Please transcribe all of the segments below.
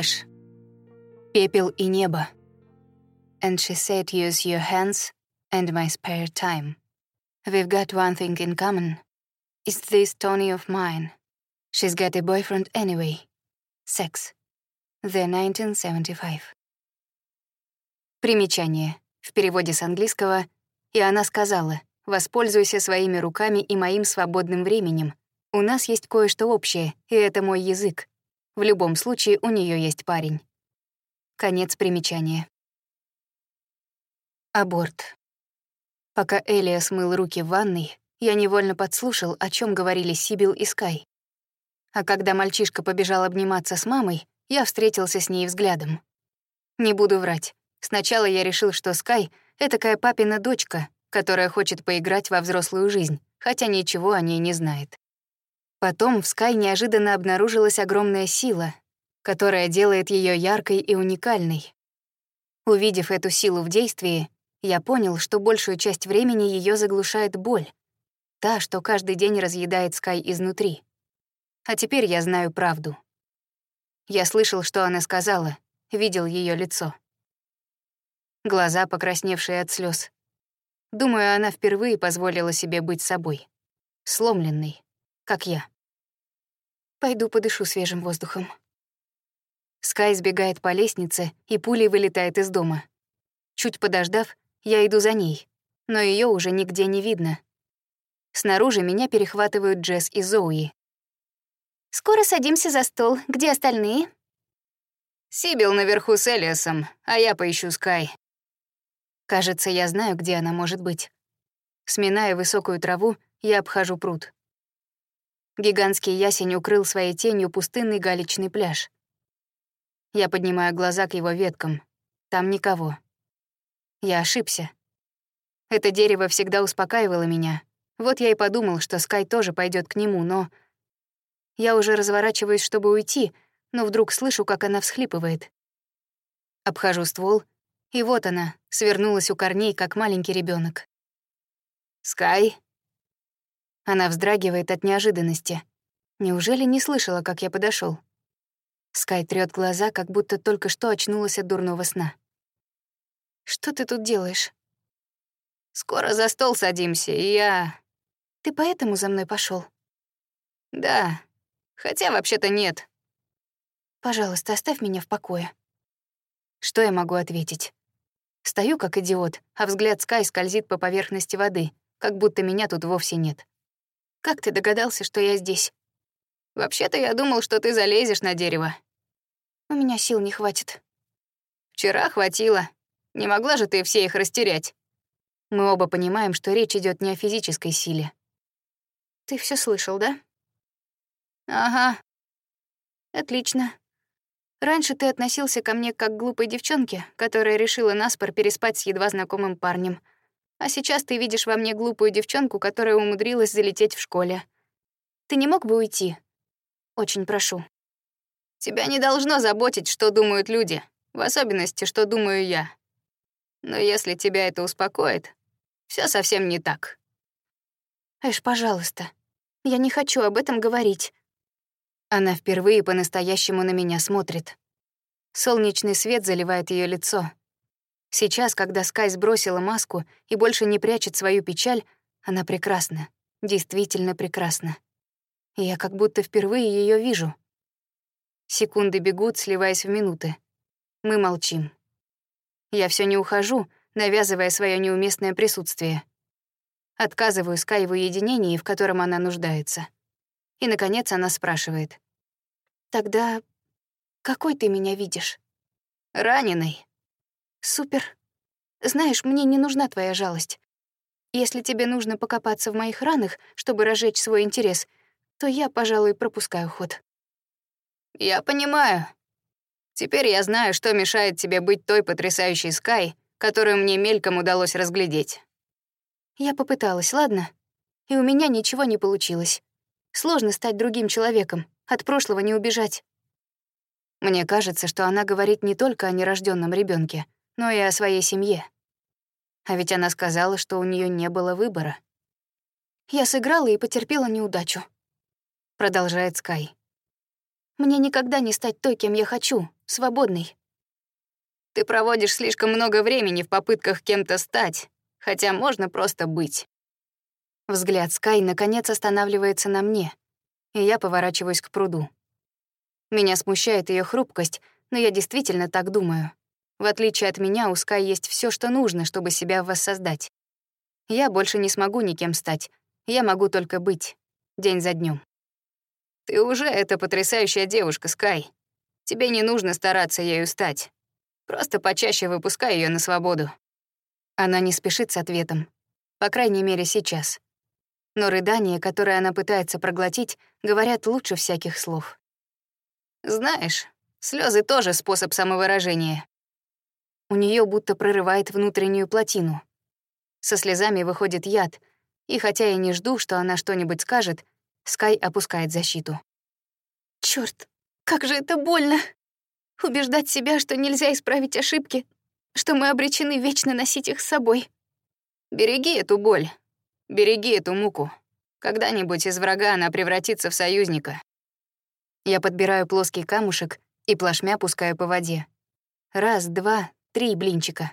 Эш. Пепел и небо. And she said, use your hands and my spare time. We've got one thing in common. It's this Tony of mine. She's got a boyfriend anyway. Sex. The 1975. Примечание. В переводе с английского «И она сказала, воспользуйся своими руками и моим свободным временем. У нас есть кое-что общее, и это мой язык. В любом случае, у нее есть парень». Конец примечания. Аборт. Пока Элия смыл руки в ванной, я невольно подслушал, о чем говорили Сибил и Скай. А когда мальчишка побежал обниматься с мамой, я встретился с ней взглядом. Не буду врать. Сначала я решил, что Скай — этакая папина дочка, которая хочет поиграть во взрослую жизнь, хотя ничего о ней не знает. Потом в Скай неожиданно обнаружилась огромная сила, которая делает ее яркой и уникальной. Увидев эту силу в действии, я понял, что большую часть времени ее заглушает боль, та, что каждый день разъедает Скай изнутри. А теперь я знаю правду. Я слышал, что она сказала, видел ее лицо. Глаза, покрасневшие от слез. Думаю, она впервые позволила себе быть собой. Сломленной, как я. Пойду подышу свежим воздухом. Скай сбегает по лестнице и пулей вылетает из дома. Чуть подождав, я иду за ней, но ее уже нигде не видно. Снаружи меня перехватывают Джесс и Зоуи. «Скоро садимся за стол. Где остальные?» «Сибил наверху с Элиасом, а я поищу Скай». Кажется, я знаю, где она может быть. Сминая высокую траву, я обхожу пруд. Гигантский ясень укрыл своей тенью пустынный галечный пляж. Я поднимаю глаза к его веткам. Там никого. Я ошибся. Это дерево всегда успокаивало меня. Вот я и подумал, что Скай тоже пойдет к нему, но... Я уже разворачиваюсь, чтобы уйти, но вдруг слышу, как она всхлипывает. Обхожу ствол, и вот она, свернулась у корней, как маленький ребенок. «Скай?» Она вздрагивает от неожиданности. Неужели не слышала, как я подошел? Скай трёт глаза, как будто только что очнулась от дурного сна. Что ты тут делаешь? Скоро за стол садимся, и я... Ты поэтому за мной пошел? Да. Хотя вообще-то нет. Пожалуйста, оставь меня в покое. Что я могу ответить? Стою как идиот, а взгляд Скай скользит по поверхности воды, как будто меня тут вовсе нет. Как ты догадался, что я здесь? Вообще-то я думал, что ты залезешь на дерево. У меня сил не хватит. Вчера хватило. Не могла же ты все их растерять. Мы оба понимаем, что речь идет не о физической силе. Ты все слышал, да? Ага. Отлично. Раньше ты относился ко мне как к глупой девчонке, которая решила наспор переспать с едва знакомым парнем. А сейчас ты видишь во мне глупую девчонку, которая умудрилась залететь в школе. Ты не мог бы уйти? Очень прошу. Тебя не должно заботить, что думают люди, в особенности, что думаю я. Но если тебя это успокоит, все совсем не так. Эш, пожалуйста, я не хочу об этом говорить. Она впервые по-настоящему на меня смотрит. Солнечный свет заливает ее лицо. Сейчас, когда Скай сбросила маску и больше не прячет свою печаль, она прекрасна, действительно прекрасна. Я как будто впервые ее вижу. Секунды бегут, сливаясь в минуты. Мы молчим. Я все не ухожу, навязывая свое неуместное присутствие. Отказываю Скай в уединении, в котором она нуждается. И, наконец, она спрашивает. «Тогда какой ты меня видишь?» «Раненый». «Супер. Знаешь, мне не нужна твоя жалость. Если тебе нужно покопаться в моих ранах, чтобы разжечь свой интерес, то я, пожалуй, пропускаю ход». «Я понимаю», Теперь я знаю, что мешает тебе быть той потрясающей Скай, которую мне мельком удалось разглядеть. Я попыталась, ладно? И у меня ничего не получилось. Сложно стать другим человеком, от прошлого не убежать. Мне кажется, что она говорит не только о нерожденном ребенке, но и о своей семье. А ведь она сказала, что у нее не было выбора. Я сыграла и потерпела неудачу. Продолжает Скай. Мне никогда не стать той, кем я хочу, свободной. Ты проводишь слишком много времени в попытках кем-то стать, хотя можно просто быть. Взгляд Скай наконец останавливается на мне, и я поворачиваюсь к пруду. Меня смущает ее хрупкость, но я действительно так думаю. В отличие от меня, у Скай есть все, что нужно, чтобы себя воссоздать. Я больше не смогу никем стать. Я могу только быть. День за днем. Ты уже эта потрясающая девушка, Скай. Тебе не нужно стараться ею стать. Просто почаще выпускай ее на свободу. Она не спешит с ответом. По крайней мере, сейчас. Но рыдания, которые она пытается проглотить, говорят лучше всяких слов. Знаешь, слезы тоже способ самовыражения. У нее будто прорывает внутреннюю плотину. Со слезами выходит яд, и хотя я не жду, что она что-нибудь скажет, Скай опускает защиту. Черт, как же это больно! Убеждать себя, что нельзя исправить ошибки, что мы обречены вечно носить их с собой. Береги эту боль, береги эту муку. Когда-нибудь из врага она превратится в союзника. Я подбираю плоский камушек и плашмя пускаю по воде. Раз, два, три блинчика.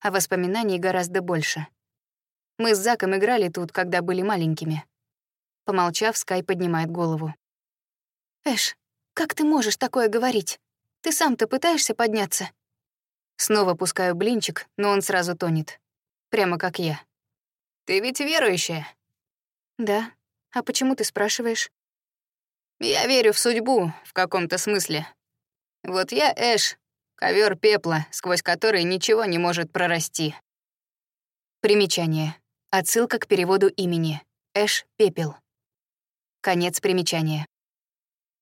А воспоминаний гораздо больше. Мы с Заком играли тут, когда были маленькими. Помолчав, Скай поднимает голову. «Эш, как ты можешь такое говорить? Ты сам-то пытаешься подняться?» Снова пускаю блинчик, но он сразу тонет. Прямо как я. «Ты ведь верующая?» «Да. А почему ты спрашиваешь?» «Я верю в судьбу, в каком-то смысле. Вот я Эш, ковер пепла, сквозь который ничего не может прорасти». Примечание. Отсылка к переводу имени. Эш — пепел. Конец примечания.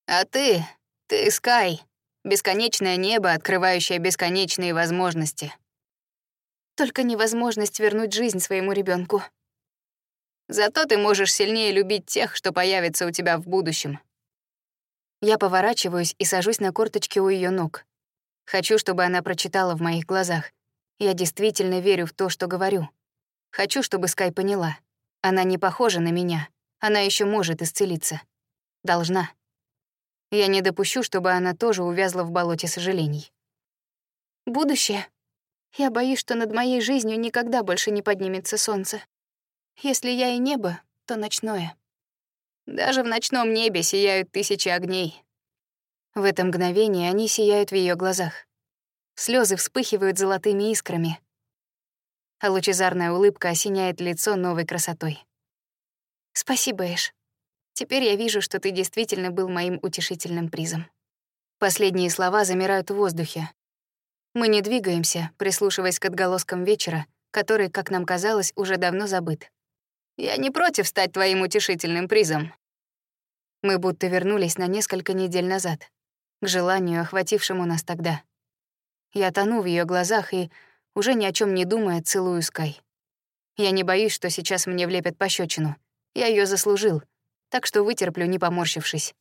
А ты, ты Скай, бесконечное небо, открывающее бесконечные возможности. Только невозможность вернуть жизнь своему ребенку. Зато ты можешь сильнее любить тех, что появятся у тебя в будущем. Я поворачиваюсь и сажусь на корточки у ее ног. Хочу, чтобы она прочитала в моих глазах. Я действительно верю в то, что говорю. Хочу, чтобы Скай поняла. Она не похожа на меня. Она еще может исцелиться. Должна. Я не допущу, чтобы она тоже увязла в болоте сожалений. Будущее. Я боюсь, что над моей жизнью никогда больше не поднимется солнце. Если я и небо, то ночное. Даже в ночном небе сияют тысячи огней. В это мгновение они сияют в ее глазах. Слезы вспыхивают золотыми искрами, а лучезарная улыбка осеняет лицо новой красотой. Спасибо, Эш. Теперь я вижу, что ты действительно был моим утешительным призом. Последние слова замирают в воздухе. Мы не двигаемся, прислушиваясь к отголоскам вечера, который, как нам казалось, уже давно забыт. Я не против стать твоим утешительным призом. Мы будто вернулись на несколько недель назад, к желанию, охватившему нас тогда. Я тону в ее глазах и, уже ни о чем не думая, целую Скай. Я не боюсь, что сейчас мне влепят пощечину. Я ее заслужил, так что вытерплю, не поморщившись.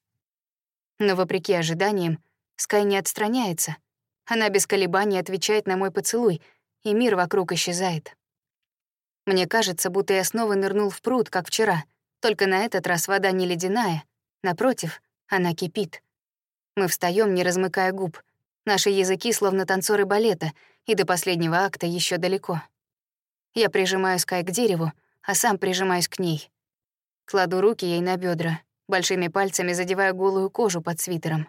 Но вопреки ожиданиям, Скай не отстраняется. Она без колебаний отвечает на мой поцелуй, и мир вокруг исчезает. Мне кажется, будто я снова нырнул в пруд, как вчера, только на этот раз вода не ледяная, напротив, она кипит. Мы встаем, не размыкая губ. Наши языки словно танцоры балета, и до последнего акта еще далеко. Я прижимаю Скай к дереву, а сам прижимаюсь к ней. Кладу руки ей на бедра, большими пальцами задеваю голую кожу под свитером.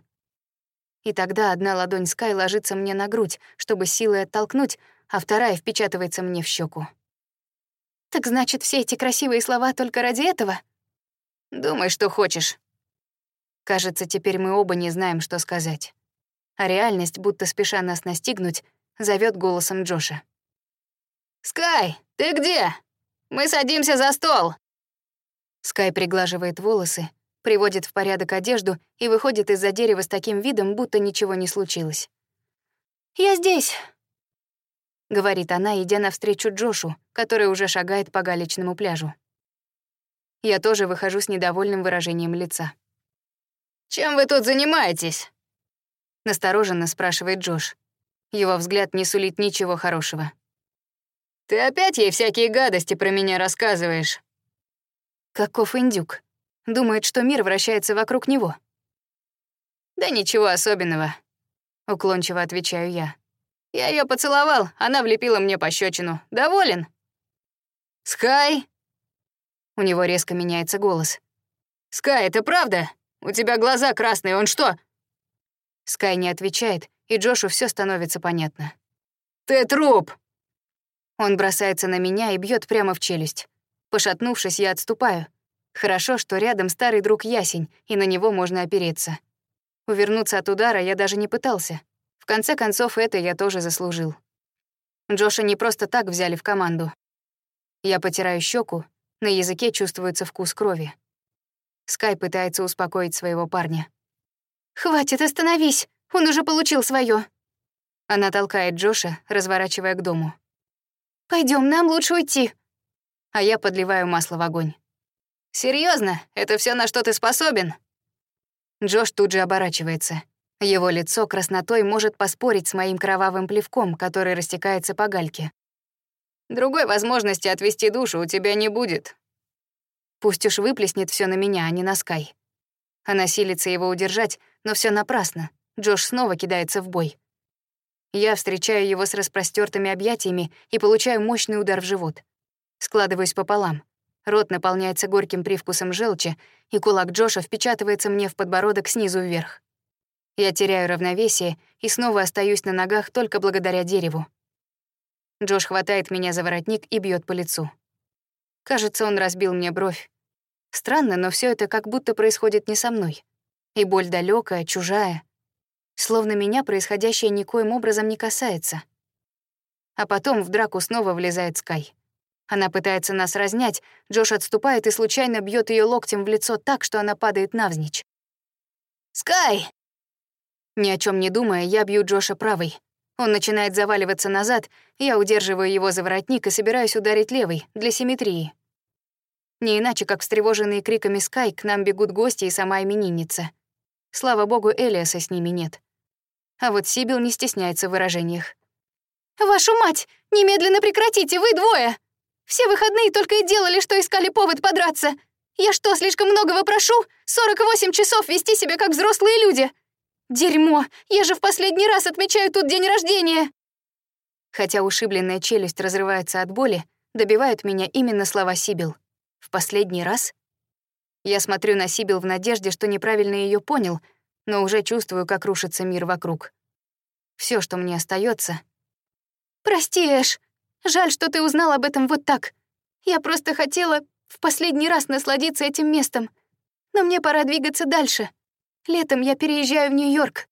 И тогда одна ладонь Скай ложится мне на грудь, чтобы силой оттолкнуть, а вторая впечатывается мне в щеку. «Так значит, все эти красивые слова только ради этого?» «Думай, что хочешь». Кажется, теперь мы оба не знаем, что сказать. А реальность, будто спеша нас настигнуть, зовет голосом Джоша. «Скай, ты где? Мы садимся за стол!» Скай приглаживает волосы, приводит в порядок одежду и выходит из-за дерева с таким видом, будто ничего не случилось. «Я здесь», — говорит она, идя навстречу Джошу, который уже шагает по галечному пляжу. Я тоже выхожу с недовольным выражением лица. «Чем вы тут занимаетесь?» Настороженно спрашивает Джош. Его взгляд не сулит ничего хорошего. «Ты опять ей всякие гадости про меня рассказываешь?» Каков индюк. Думает, что мир вращается вокруг него. Да ничего особенного, уклончиво отвечаю я. Я ее поцеловал, она влепила мне пощечину. Доволен? Скай? У него резко меняется голос. Скай, это правда? У тебя глаза красные, он что? Скай не отвечает, и Джошу все становится понятно. Ты труп! Он бросается на меня и бьет прямо в челюсть. Пошатнувшись, я отступаю. Хорошо, что рядом старый друг Ясень, и на него можно опереться. Увернуться от удара я даже не пытался. В конце концов, это я тоже заслужил. Джоша не просто так взяли в команду. Я потираю щеку, на языке чувствуется вкус крови. Скай пытается успокоить своего парня. «Хватит, остановись! Он уже получил свое. Она толкает Джоша, разворачивая к дому. Пойдем, нам лучше уйти. А я подливаю масло в огонь. Серьезно? Это все на что ты способен? Джош тут же оборачивается. Его лицо краснотой может поспорить с моим кровавым плевком, который растекается по гальке. Другой возможности отвести душу у тебя не будет. Пусть уж выплеснет все на меня, а не на Скай. Она силится его удержать, но все напрасно. Джош снова кидается в бой. Я встречаю его с распростертыми объятиями и получаю мощный удар в живот. Складываюсь пополам. Рот наполняется горьким привкусом желчи, и кулак Джоша впечатывается мне в подбородок снизу вверх. Я теряю равновесие и снова остаюсь на ногах только благодаря дереву. Джош хватает меня за воротник и бьет по лицу. Кажется, он разбил мне бровь. Странно, но все это как будто происходит не со мной. И боль далекая, чужая. Словно меня происходящее никоим образом не касается. А потом в драку снова влезает Скай. Она пытается нас разнять, Джош отступает и случайно бьет ее локтем в лицо так, что она падает навзничь. «Скай!» Ни о чем не думая, я бью Джоша правой. Он начинает заваливаться назад, я удерживаю его за воротник и собираюсь ударить левой, для симметрии. Не иначе, как встревоженные криками Скай, к нам бегут гости и сама именинница. Слава богу, Элиаса с ними нет. А вот Сибил не стесняется в выражениях. «Вашу мать! Немедленно прекратите, вы двое! Все выходные только и делали, что искали повод подраться. Я что, слишком многого прошу? 48 часов вести себя как взрослые люди! Дерьмо! Я же в последний раз отмечаю тут день рождения!» Хотя ушибленная челюсть разрывается от боли, добивают меня именно слова Сибил. В последний раз? Я смотрю на Сибил в надежде, что неправильно ее понял, но уже чувствую, как рушится мир вокруг. Все, что мне остается. «Прости, Эш. Жаль, что ты узнал об этом вот так. Я просто хотела в последний раз насладиться этим местом. Но мне пора двигаться дальше. Летом я переезжаю в Нью-Йорк.